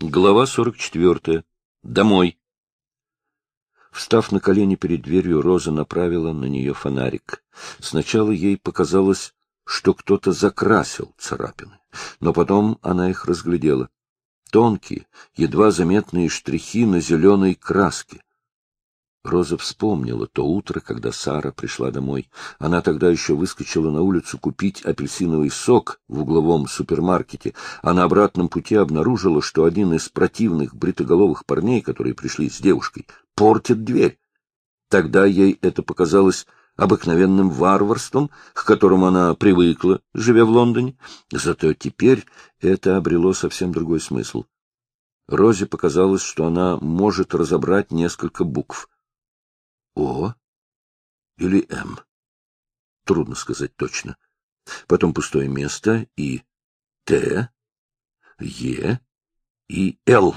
Глава 44. Домой. Встав на колени перед дверью, Роза направила на нее фонарик. Сначала ей показалось, что кто-то закрасил царапины, но потом она их разглядела. Тонкие, едва заметные штрихи на зеленой краске. Роза вспомнила то утро, когда Сара пришла домой. Она тогда еще выскочила на улицу купить апельсиновый сок в угловом супермаркете, а на обратном пути обнаружила, что один из противных бритоголовых парней, которые пришли с девушкой, портит дверь. Тогда ей это показалось обыкновенным варварством, к которому она привыкла, живя в Лондоне. Зато теперь это обрело совсем другой смысл. Розе показалось, что она может разобрать несколько букв — о или М. Трудно сказать точно. Потом пустое место и Т, Е и Л.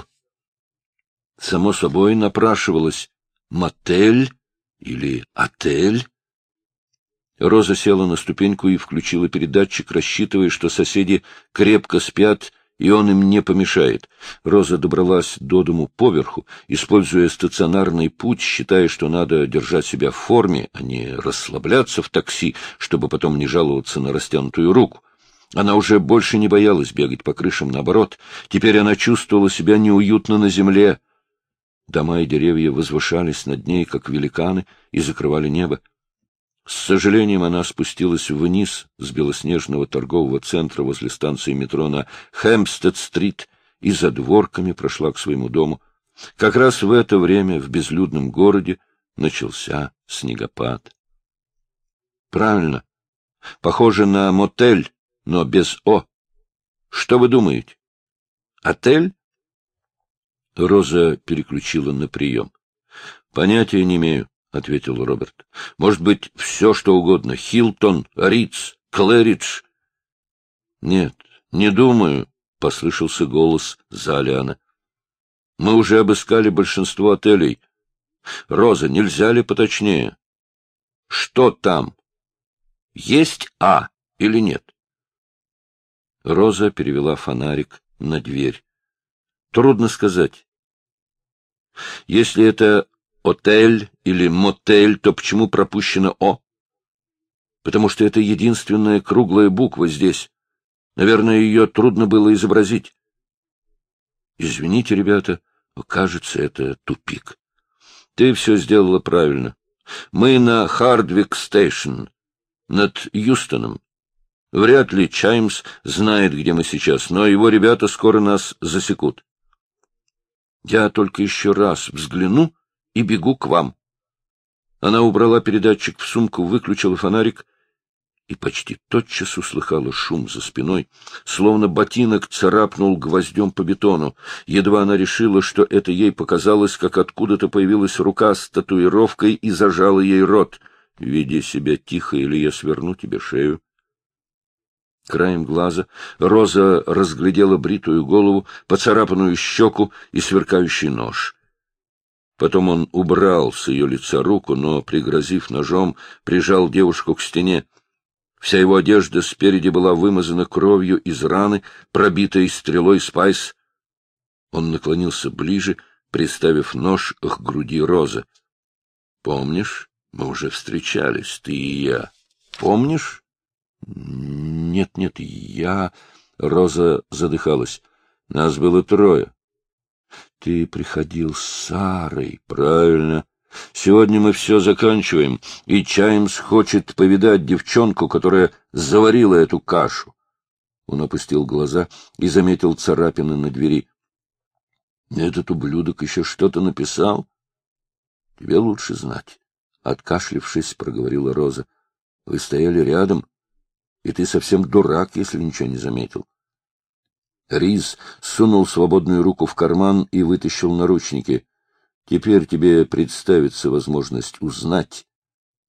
Само собой напрашивалось мотель или отель. Роза села на ступеньку и включила передатчик, рассчитывая, что соседи крепко спят и он им не помешает. Роза добралась до дому поверху, используя стационарный путь, считая, что надо держать себя в форме, а не расслабляться в такси, чтобы потом не жаловаться на растянутую руку. Она уже больше не боялась бегать по крышам, наоборот. Теперь она чувствовала себя неуютно на земле. Дома и деревья возвышались над ней, как великаны, и закрывали небо. С сожалением она спустилась вниз с белоснежного торгового центра возле станции метро на Хэмпстед-стрит и за дворками прошла к своему дому. Как раз в это время в безлюдном городе начался снегопад. Правильно. Похоже на мотель, но без «о». Что вы думаете? Отель? Роза переключила на прием. Понятия не имею. — ответил Роберт. — Может быть, все, что угодно. Хилтон, Риц, Клэридж. — Нет, не думаю, — послышался голос Залиана. — Мы уже обыскали большинство отелей. Роза, нельзя ли поточнее? — Что там? Есть А или нет? Роза перевела фонарик на дверь. Трудно сказать. Если это отель или мотель, то почему пропущено «о»? Потому что это единственная круглая буква здесь. Наверное, ее трудно было изобразить. Извините, ребята, кажется, это тупик. Ты все сделала правильно. Мы на Хардвик-стейшн, над Юстоном. Вряд ли Чаймс знает, где мы сейчас, но его ребята скоро нас засекут. Я только еще раз взгляну и бегу к вам. Она убрала передатчик в сумку, выключила фонарик и почти тотчас услыхала шум за спиной, словно ботинок царапнул гвоздем по бетону. Едва она решила, что это ей показалось, как откуда-то появилась рука с татуировкой и зажала ей рот. «Веди себя тихо, или я сверну тебе шею». Краем глаза Роза разглядела бритую голову, поцарапанную щеку и сверкающий нож. Потом он убрал с ее лица руку, но, пригрозив ножом, прижал девушку к стене. Вся его одежда спереди была вымазана кровью из раны, пробитой стрелой спайс. Он наклонился ближе, приставив нож к груди Розы. — Помнишь, мы уже встречались, ты и я. Помнишь? — Нет, нет, я... Роза задыхалась. Нас было трое. Ты приходил с Сарой, правильно. Сегодня мы все заканчиваем, и Чаймс хочет повидать девчонку, которая заварила эту кашу. Он опустил глаза и заметил царапины на двери. — Этот ублюдок еще что-то написал? — Тебе лучше знать. Откашлившись, проговорила Роза. — Вы стояли рядом, и ты совсем дурак, если ничего не заметил. Риз сунул свободную руку в карман и вытащил наручники. Теперь тебе представится возможность узнать,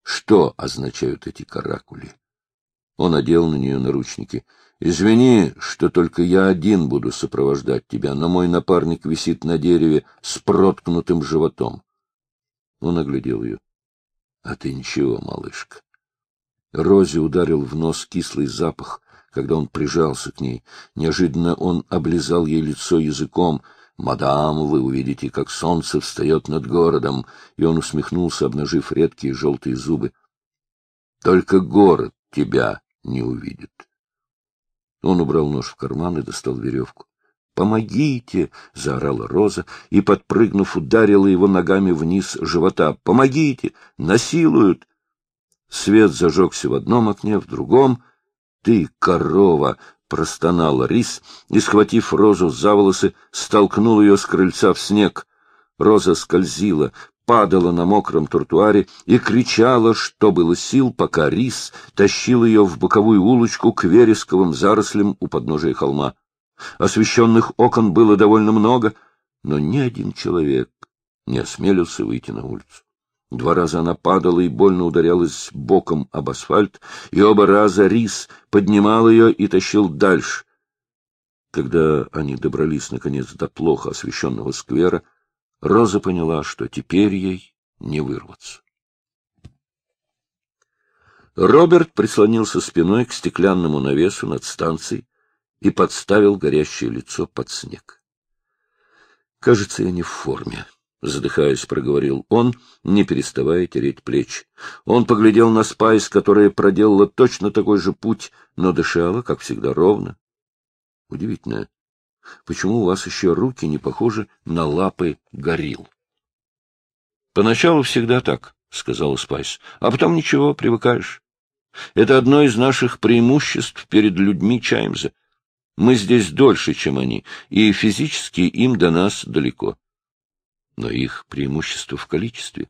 что означают эти каракули. Он одел на нее наручники. «Извини, что только я один буду сопровождать тебя, но мой напарник висит на дереве с проткнутым животом». Он оглядел ее. «А ты ничего, малышка». Розе ударил в нос кислый запах, когда он прижался к ней. Неожиданно он облизал ей лицо языком. «Мадам, вы увидите, как солнце встает над городом!» И он усмехнулся, обнажив редкие желтые зубы. «Только город тебя не увидит». Он убрал нож в карман и достал веревку. «Помогите!» — заорала Роза и, подпрыгнув, ударила его ногами вниз живота. «Помогите! Насилуют!» Свет зажегся в одном окне, в другом. «Ты, корова!» — простонал Рис и, схватив Розу за волосы, столкнул ее с крыльца в снег. Роза скользила, падала на мокром тротуаре и кричала, что было сил, пока Рис тащил ее в боковую улочку к вересковым зарослям у подножия холма. Освещенных окон было довольно много, но ни один человек не осмелился выйти на улицу. Два раза она падала и больно ударялась боком об асфальт, и оба раза Рис поднимал ее и тащил дальше. Когда они добрались, наконец, до плохо освещенного сквера, Роза поняла, что теперь ей не вырваться. Роберт прислонился спиной к стеклянному навесу над станцией и подставил горящее лицо под снег. «Кажется, я не в форме», — задыхаясь, проговорил он, не переставая тереть плечи. Он поглядел на Спайс, которая проделала точно такой же путь, но дышала, как всегда, ровно. Удивительно, Почему у вас еще руки не похожи на лапы горилл? — Поначалу всегда так, — сказала Спайс, — а потом ничего, привыкаешь. Это одно из наших преимуществ перед людьми Чаймза. Мы здесь дольше, чем они, и физически им до нас далеко. Но их преимущество в количестве.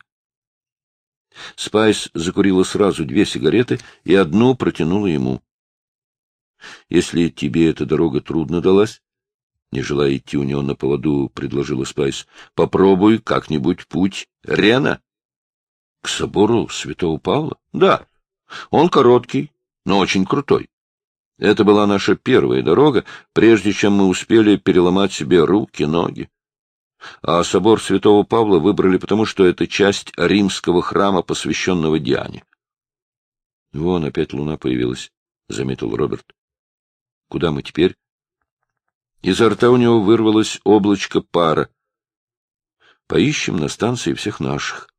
Спайс закурила сразу две сигареты и одну протянула ему. — Если тебе эта дорога трудно далась, не желая идти у него на поводу, предложила Спайс. — Попробуй как-нибудь путь Рена. — К собору святого Павла? — Да. Он короткий, но очень крутой. Это была наша первая дорога, прежде чем мы успели переломать себе руки, ноги. А собор святого Павла выбрали потому, что это часть римского храма, посвященного Диане. — Вон опять луна появилась, — заметил Роберт. — Куда мы теперь? Изо рта у него вырвалось облачко пара. Поищем на станции всех наших.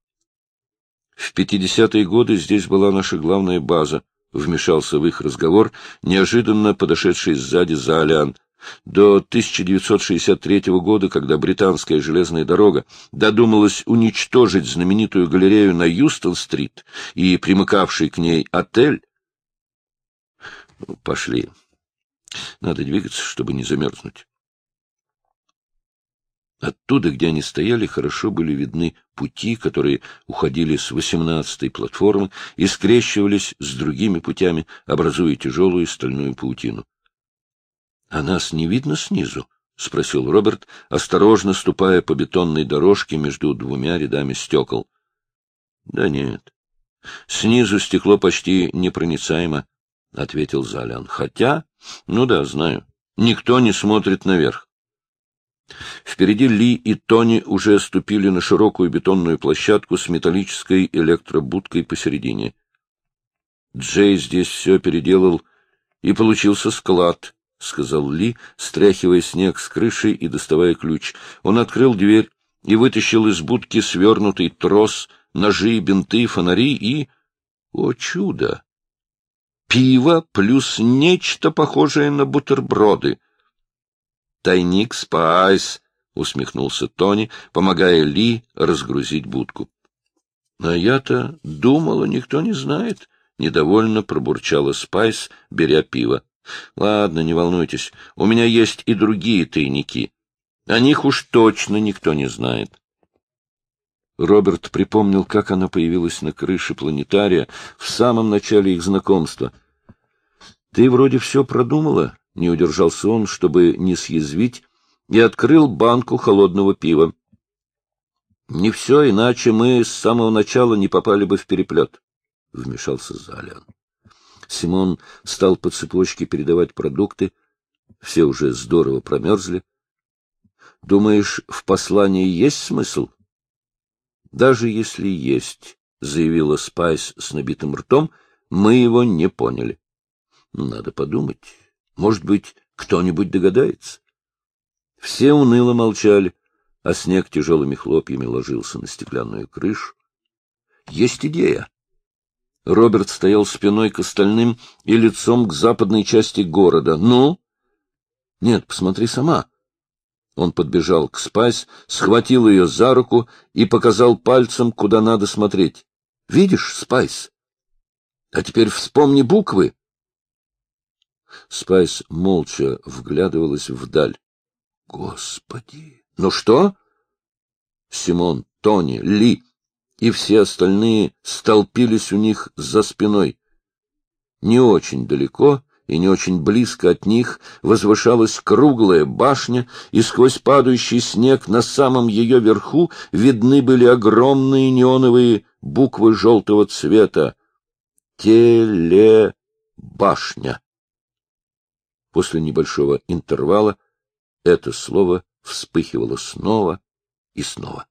В пятидесятые годы здесь была наша главная база, — вмешался в их разговор, неожиданно подошедший сзади Заалиан. До 1963 года, когда британская железная дорога додумалась уничтожить знаменитую галерею на Юстон-стрит и примыкавший к ней отель... Пошли. Надо двигаться, чтобы не замерзнуть. Оттуда, где они стояли, хорошо были видны пути, которые уходили с восемнадцатой платформы и скрещивались с другими путями, образуя тяжелую стальную паутину. — А нас не видно снизу? — спросил Роберт, осторожно ступая по бетонной дорожке между двумя рядами стекол. — Да нет. Снизу стекло почти непроницаемо, — ответил Залян. — Хотя, ну да, знаю, никто не смотрит наверх. Впереди Ли и Тони уже ступили на широкую бетонную площадку с металлической электробудкой посередине. Джей здесь все переделал, и получился склад, — сказал Ли, стряхивая снег с крыши и доставая ключ. Он открыл дверь и вытащил из будки свернутый трос, ножи, бинты, фонари и... О, чудо! пиво плюс нечто похожее на бутерброды. «Тайник спайс», — усмехнулся Тони, помогая Ли разгрузить будку. — А я-то думала, никто не знает, — недовольно пробурчала Спайс, беря пиво. — Ладно, не волнуйтесь, у меня есть и другие тайники. О них уж точно никто не знает. Роберт припомнил, как она появилась на крыше планетария в самом начале их знакомства. — Ты вроде все продумала, — не удержался он, чтобы не съязвить, и открыл банку холодного пива. — Не все, иначе мы с самого начала не попали бы в переплет, — вмешался Залян. Симон стал по цепочке передавать продукты. Все уже здорово промерзли. — Думаешь, в послании есть смысл? — даже если есть, — заявила Спайс с набитым ртом, — мы его не поняли. Надо подумать. Может быть, кто-нибудь догадается. Все уныло молчали, а снег тяжелыми хлопьями ложился на стеклянную крышу. Есть идея. Роберт стоял спиной к остальным и лицом к западной части города. «Ну?» «Нет, посмотри сама». Он подбежал к Спайс, схватил ее за руку и показал пальцем, куда надо смотреть. «Видишь, Спайс? А теперь вспомни буквы». Спайс молча вглядывалась вдаль. «Господи! Ну что?» Симон, Тони, Ли и все остальные столпились у них за спиной. Не очень далеко и не очень близко от них возвышалась круглая башня, и сквозь падающий снег на самом ее верху видны были огромные неоновые буквы желтого цвета. Телебашня. После небольшого интервала это слово вспыхивало снова и снова.